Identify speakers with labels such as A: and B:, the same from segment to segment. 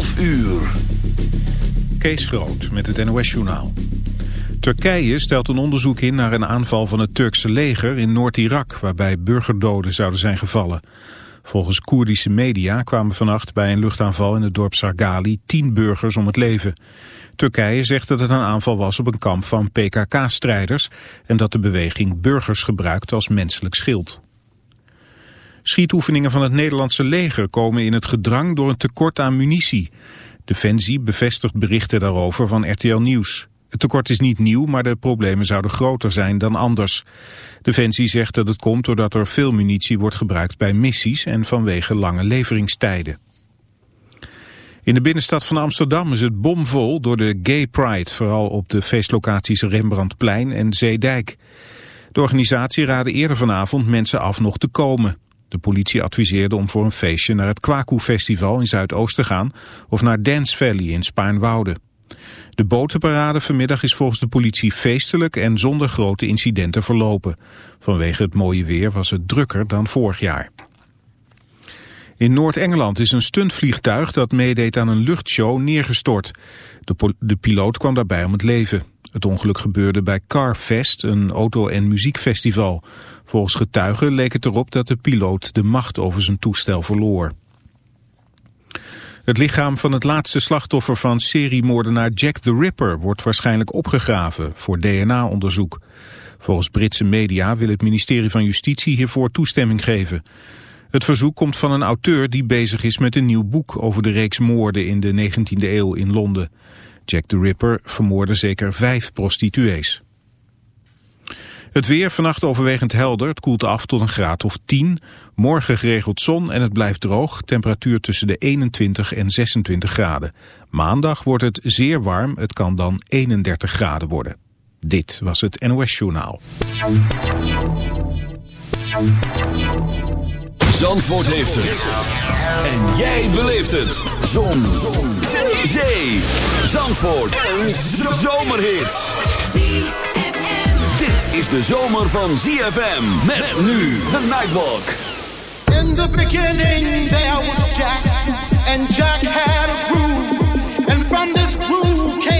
A: 12 uur.
B: Kees Groot met het NOS-journaal. Turkije stelt een onderzoek in naar een aanval van het Turkse leger in Noord-Irak... waarbij burgerdoden zouden zijn gevallen. Volgens Koerdische media kwamen vannacht bij een luchtaanval in het dorp Sargali... tien burgers om het leven. Turkije zegt dat het een aanval was op een kamp van PKK-strijders... en dat de beweging burgers gebruikt als menselijk schild. Schietoefeningen van het Nederlandse leger komen in het gedrang door een tekort aan munitie. Defensie bevestigt berichten daarover van RTL Nieuws. Het tekort is niet nieuw, maar de problemen zouden groter zijn dan anders. Defensie zegt dat het komt doordat er veel munitie wordt gebruikt bij missies en vanwege lange leveringstijden. In de binnenstad van Amsterdam is het bomvol door de Gay Pride, vooral op de feestlocaties Rembrandtplein en Zeedijk. De organisatie raadde eerder vanavond mensen af nog te komen. De politie adviseerde om voor een feestje naar het Kwaku Festival in Zuidoost te gaan of naar Dance Valley in Spaarnwoude. De botenparade vanmiddag is volgens de politie feestelijk en zonder grote incidenten verlopen. Vanwege het mooie weer was het drukker dan vorig jaar. In Noord-Engeland is een stuntvliegtuig dat meedeed aan een luchtshow neergestort. De, de piloot kwam daarbij om het leven. Het ongeluk gebeurde bij Carfest, een auto- en muziekfestival. Volgens getuigen leek het erop dat de piloot de macht over zijn toestel verloor. Het lichaam van het laatste slachtoffer van seriemoordenaar Jack the Ripper wordt waarschijnlijk opgegraven voor DNA-onderzoek. Volgens Britse media wil het ministerie van Justitie hiervoor toestemming geven. Het verzoek komt van een auteur die bezig is met een nieuw boek over de reeks moorden in de 19e eeuw in Londen. Jack the Ripper vermoordde zeker vijf prostituees. Het weer vannacht overwegend helder. Het koelt af tot een graad of 10. Morgen geregeld zon en het blijft droog. Temperatuur tussen de 21 en 26 graden. Maandag wordt het zeer warm. Het kan dan 31 graden worden. Dit was het NOS Journaal.
A: Zandvoort heeft het. En jij beleeft het. Zon. zon. Zee. Zandvoort. Een zomerhit is de zomer van ZFM. Met nu de Nightwalk.
C: In the beginning there was Jack. And Jack had a groove. And from this groove came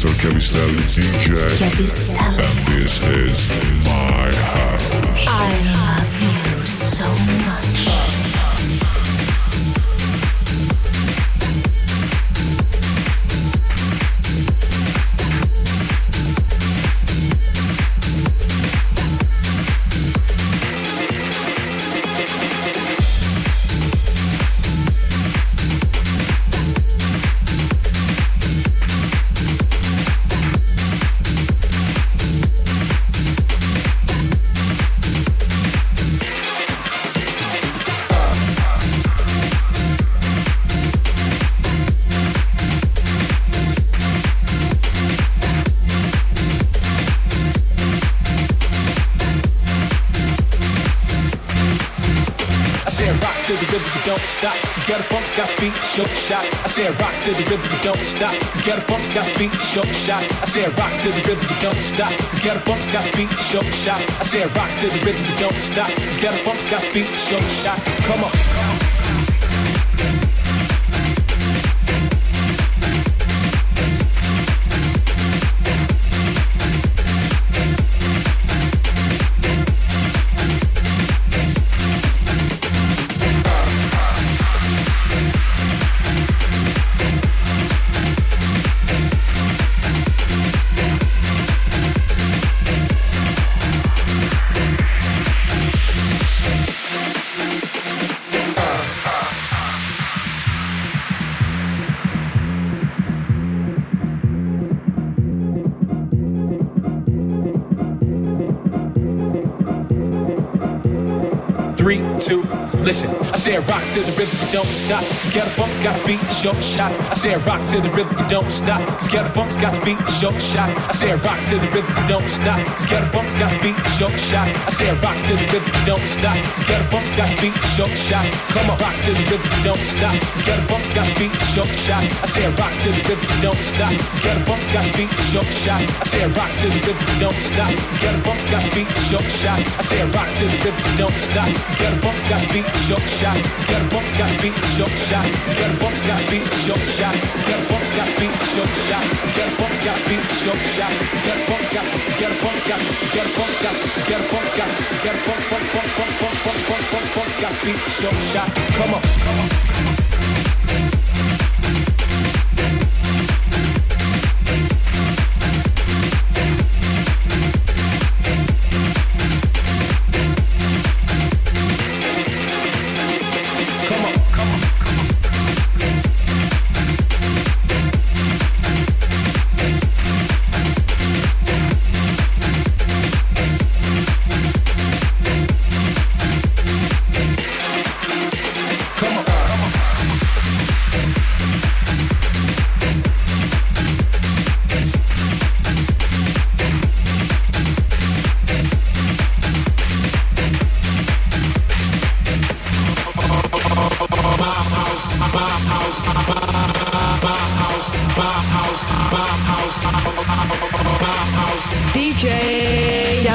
D: Mr. Cavistelli DJ. And this is my house.
E: I
F: said rock to the rhythm, don't stop. Cause get a funk's got beat short shot. I said rock to the rhythm, don't stop. Cause get a funk's got beat short shot. I said rock to the rhythm, don't stop. Cause get a funk's got beat short shot. Come on. Three, two, listen. I said rock to the rhythm, don't stop. A funk's got to beat short shot. I said rock to the rhythm, don't stop. A funk's got to beat short shot. I said rock to the rhythm, don't stop. A funk's got to beat short shot. I said rock to the rhythm, don't stop. A funk's got to beat short shot. Come on, rock to the rhythm, don't stop. A funk's got to beat short shot. I said rock to the rhythm, don't stop. A funk's got to beat short shot. I said rock to the rhythm, don't stop. A funk's got to beat short shot. I said rock to the rhythm, don't stop. Get Scatterbox got beat, shot shots. Scatterbox got beat, shot shots. Scatterbox got beat, shot shots. Scatterbox got beat, shot shots. Scatterbox got beat, shot shots. Scatterbox got, scatterbox got, scatterbox got, scatterbox got, scatterbox, box, box, box, box, box, box, box, box, got beat, shot shot. Come on.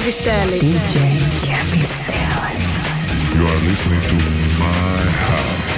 G: DJ Chiavistelli.
E: DJ Chiavistelli.
D: You are listening to my house.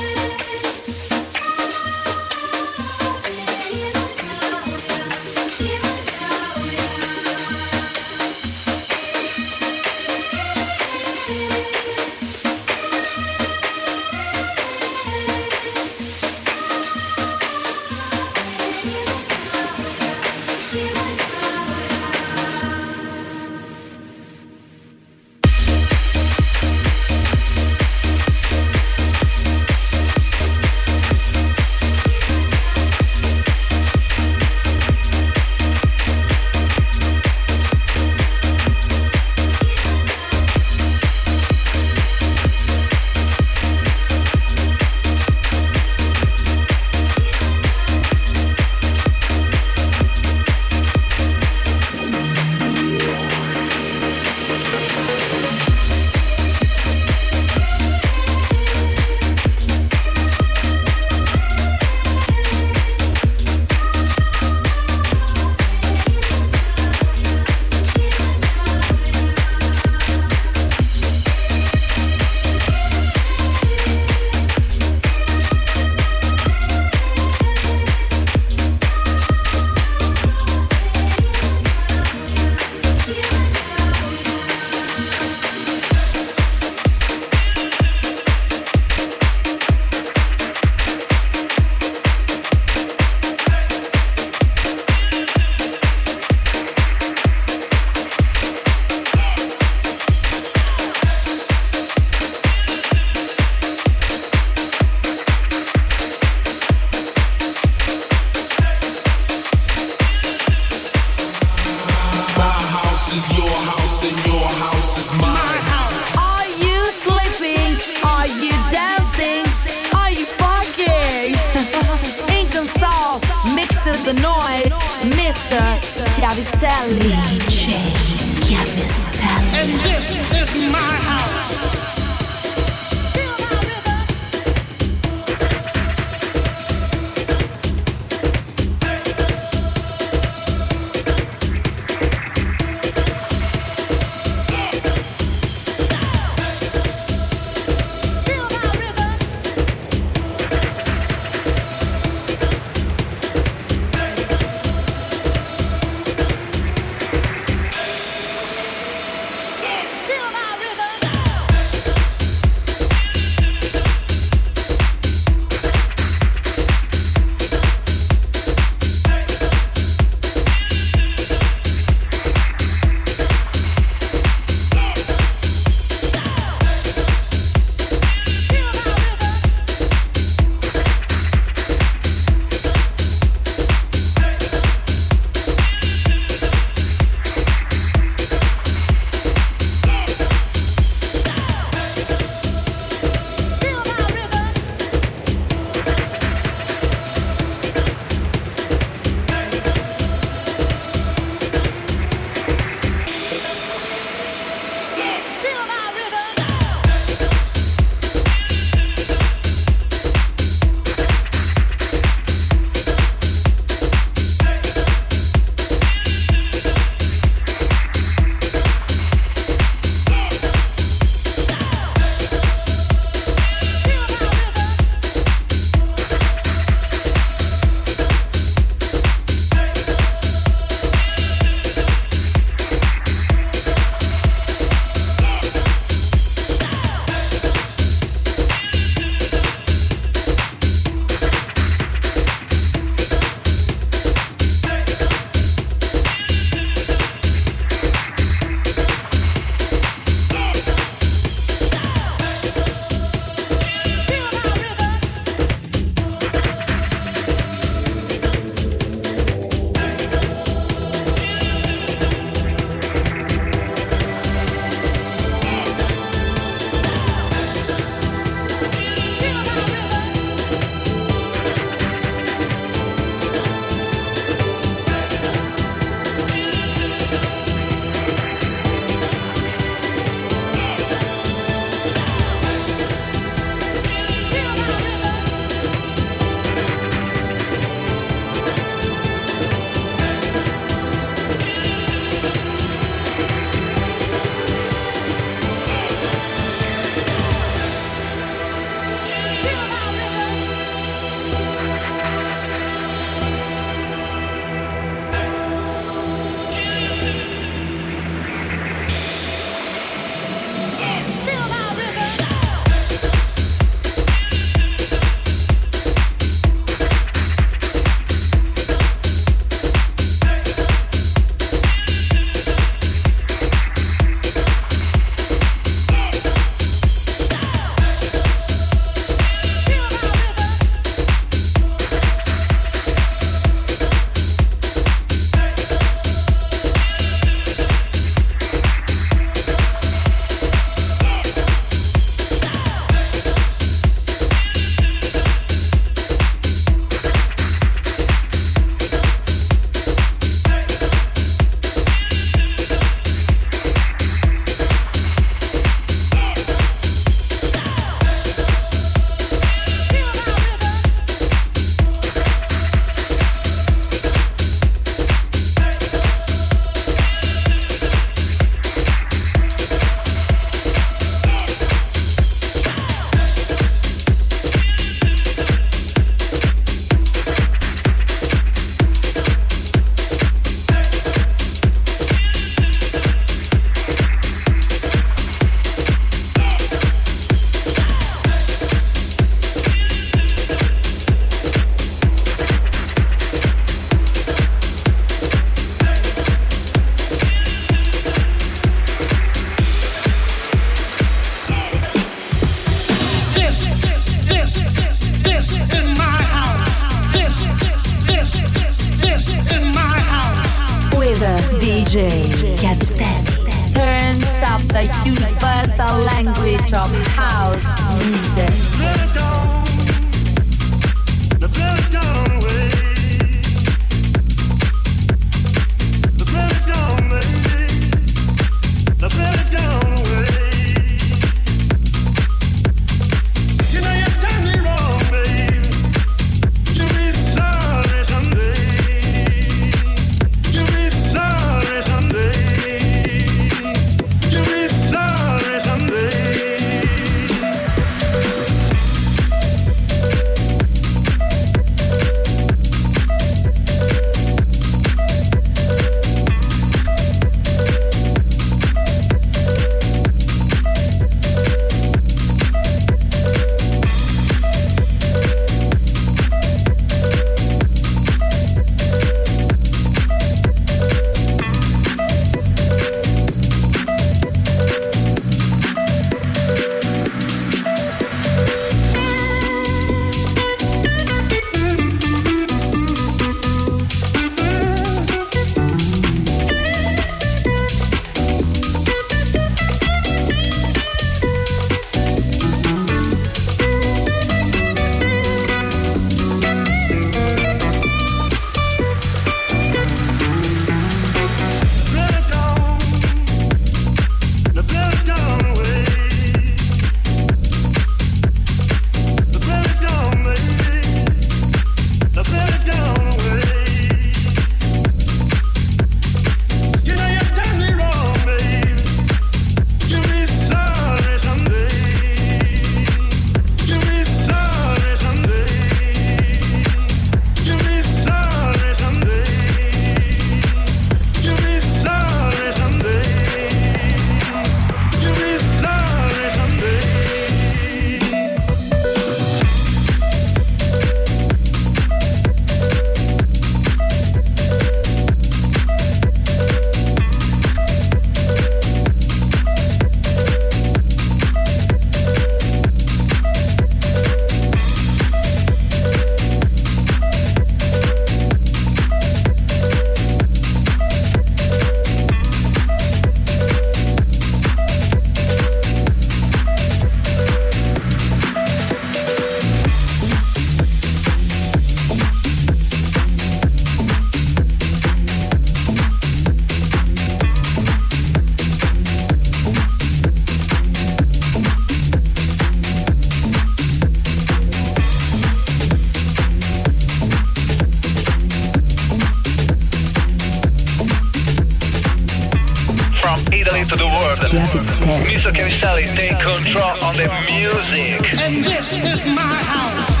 H: From Italy to the world, Mr. Cavistelli take control on the music.
C: And this is my house.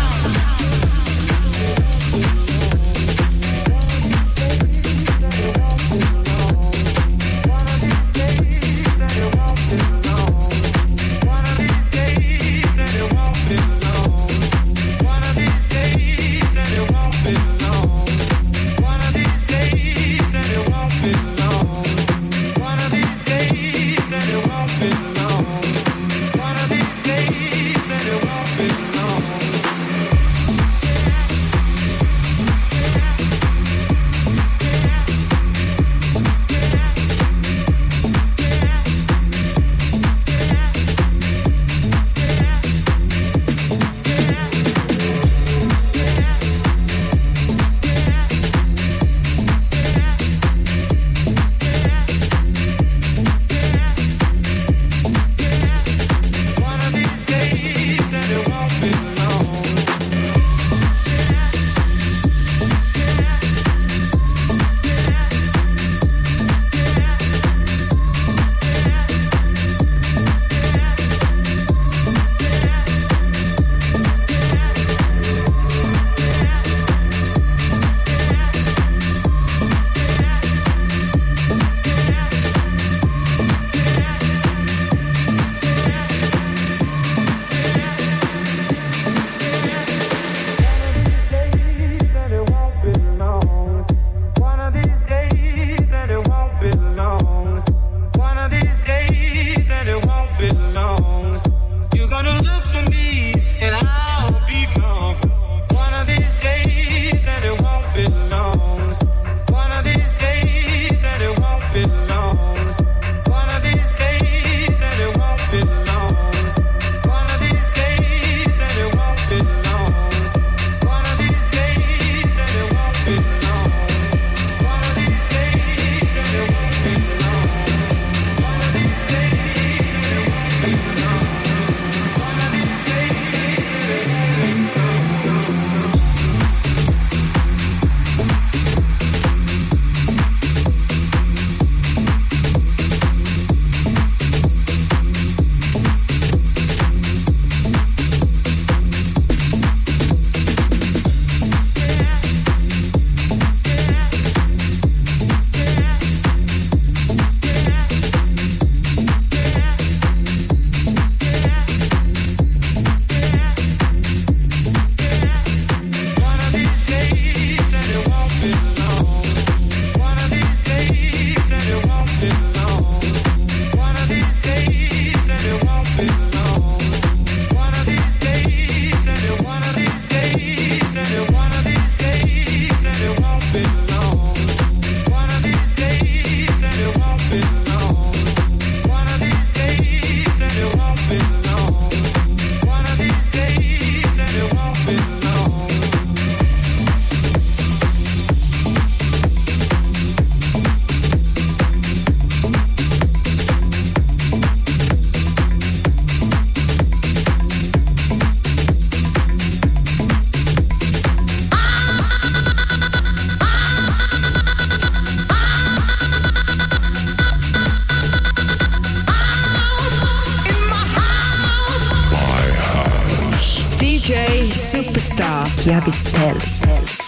F: Star. spell.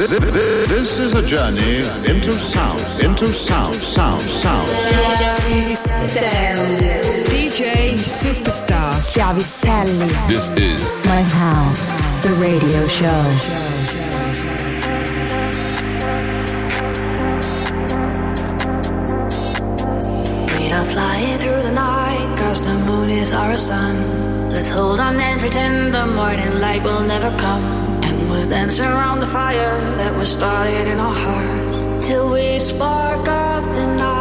I: This is a journey into sound, into sound, sound, sound.
G: DJ Superstar
J: Chiavistelli.
D: This is
J: My House, the radio show.
K: We are flying through the night Cause the moon is our sun Let's hold on and pretend the morning light will never come we're dancing around the fire that was started in our hearts till we spark up the night.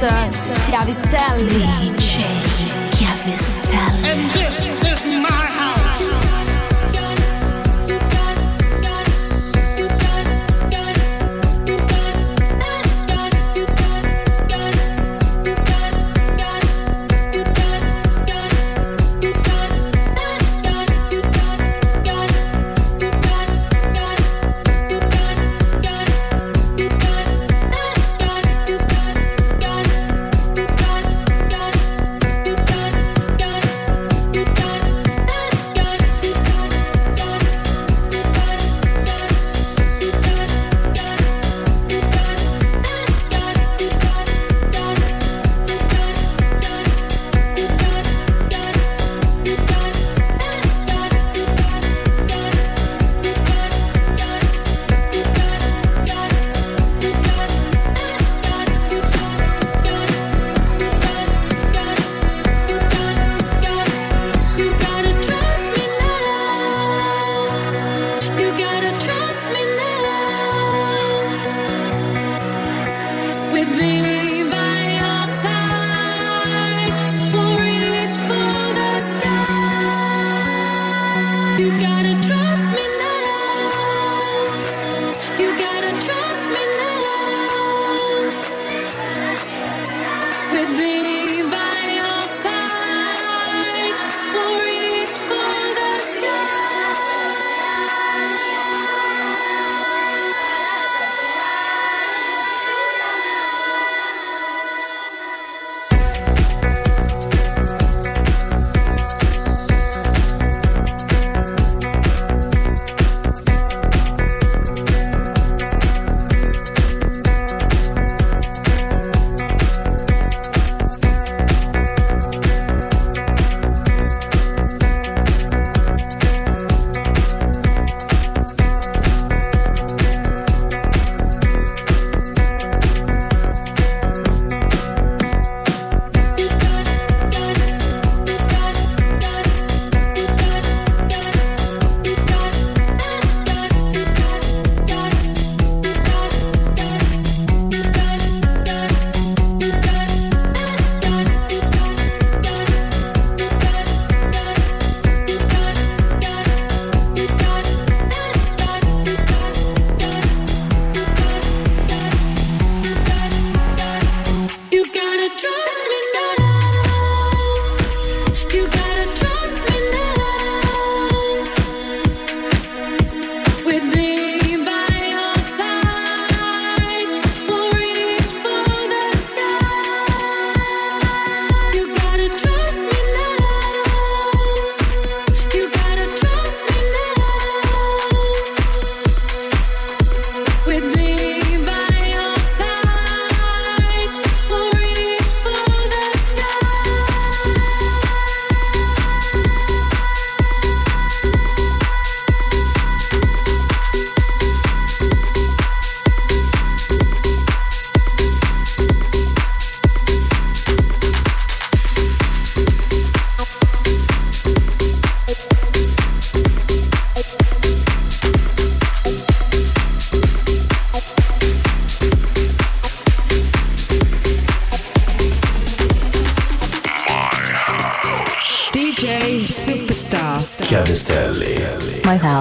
L: Mr. Chiavistelli.